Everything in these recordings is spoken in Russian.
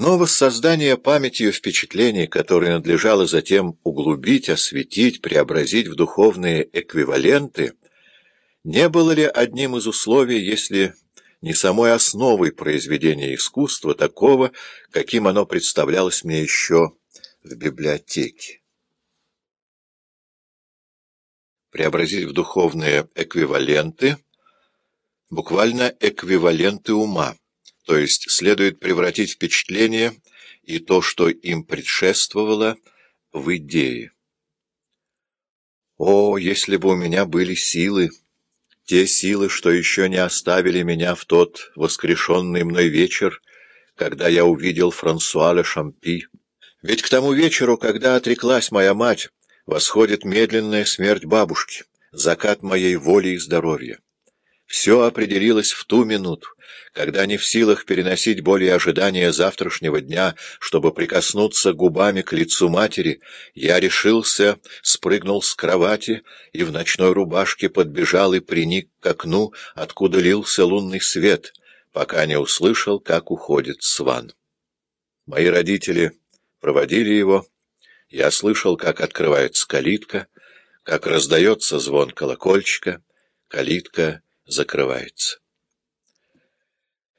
Но воссоздание памятью впечатлений, которые надлежало затем углубить, осветить, преобразить в духовные эквиваленты, не было ли одним из условий, если не самой основой произведения искусства, такого, каким оно представлялось мне еще в библиотеке? Преобразить в духовные эквиваленты, буквально эквиваленты ума то есть следует превратить впечатление и то, что им предшествовало, в идеи. О, если бы у меня были силы, те силы, что еще не оставили меня в тот воскрешенный мной вечер, когда я увидел Франсуа Ле Шампи. Ведь к тому вечеру, когда отреклась моя мать, восходит медленная смерть бабушки, закат моей воли и здоровья. Все определилось в ту минуту, когда не в силах переносить более ожидания завтрашнего дня, чтобы прикоснуться губами к лицу матери, я решился, спрыгнул с кровати и в ночной рубашке подбежал и приник к окну, откуда лился лунный свет, пока не услышал, как уходит сван. Мои родители проводили его, я слышал, как открывается калитка, как раздается звон колокольчика, калитка — закрывается.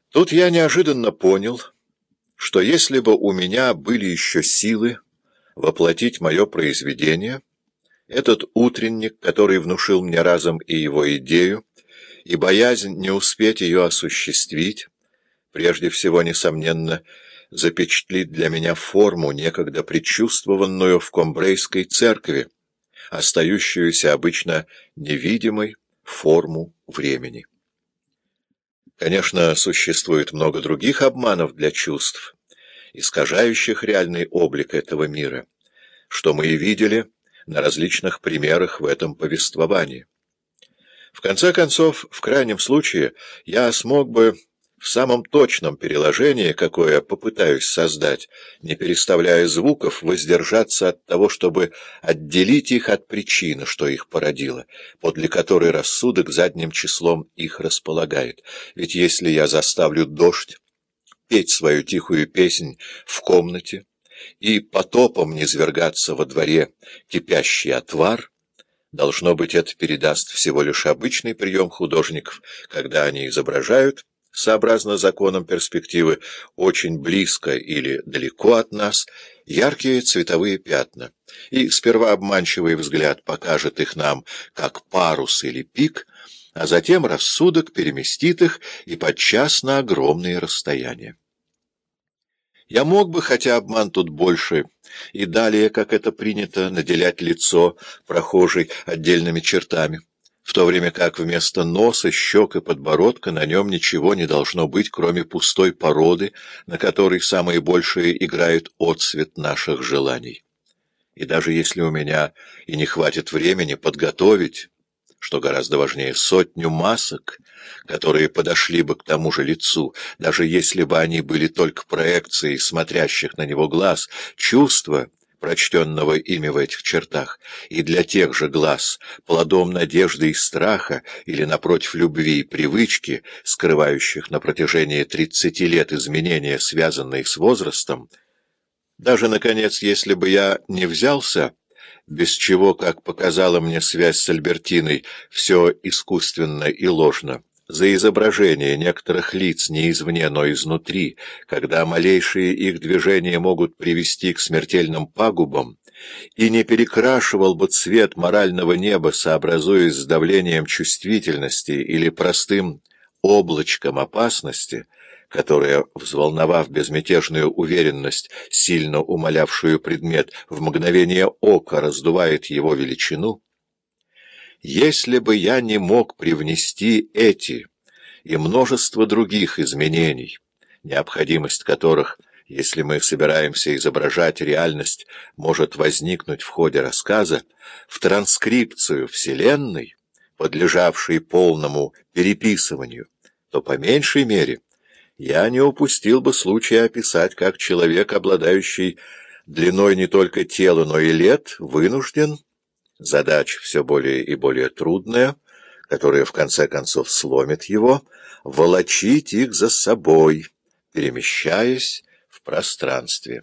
Тут я неожиданно понял, что если бы у меня были еще силы воплотить мое произведение, этот утренник, который внушил мне разом и его идею, и боязнь не успеть ее осуществить, прежде всего, несомненно, запечатлит для меня форму, некогда предчувствованную в Комбрейской церкви, остающуюся обычно невидимой, форму времени. Конечно, существует много других обманов для чувств, искажающих реальный облик этого мира, что мы и видели на различных примерах в этом повествовании. В конце концов, в крайнем случае, я смог бы в самом точном переложении, какое попытаюсь создать, не переставляя звуков, воздержаться от того, чтобы отделить их от причины, что их породило, подле которой рассудок задним числом их располагает. Ведь если я заставлю дождь петь свою тихую песнь в комнате и потопом низвергаться во дворе кипящий отвар, должно быть, это передаст всего лишь обычный прием художников, когда они изображают сообразно законам перспективы, очень близко или далеко от нас, яркие цветовые пятна, и сперва обманчивый взгляд покажет их нам как парус или пик, а затем рассудок переместит их и подчас на огромные расстояния. Я мог бы, хотя обман тут больше, и далее, как это принято, наделять лицо прохожей отдельными чертами в то время как вместо носа, щек и подбородка на нем ничего не должно быть, кроме пустой породы, на которой самые большие играют отцвет наших желаний. И даже если у меня и не хватит времени подготовить, что гораздо важнее, сотню масок, которые подошли бы к тому же лицу, даже если бы они были только проекцией смотрящих на него глаз, чувства — прочтенного ими в этих чертах, и для тех же глаз, плодом надежды и страха, или, напротив, любви и привычки, скрывающих на протяжении тридцати лет изменения, связанные с возрастом, даже, наконец, если бы я не взялся, без чего, как показала мне связь с Альбертиной, все искусственно и ложно, за изображение некоторых лиц не извне, но изнутри, когда малейшие их движения могут привести к смертельным пагубам, и не перекрашивал бы цвет морального неба, сообразуясь с давлением чувствительности или простым облачком опасности, которая, взволновав безмятежную уверенность, сильно умолявшую предмет, в мгновение ока раздувает его величину, если бы я не мог привнести эти и множество других изменений, необходимость которых, если мы собираемся изображать реальность, может возникнуть в ходе рассказа, в транскрипцию Вселенной, подлежавшей полному переписыванию, то по меньшей мере я не упустил бы случая описать, как человек, обладающий длиной не только тела, но и лет, вынужден Задача все более и более трудная, которая в конце концов сломит его, волочить их за собой, перемещаясь в пространстве.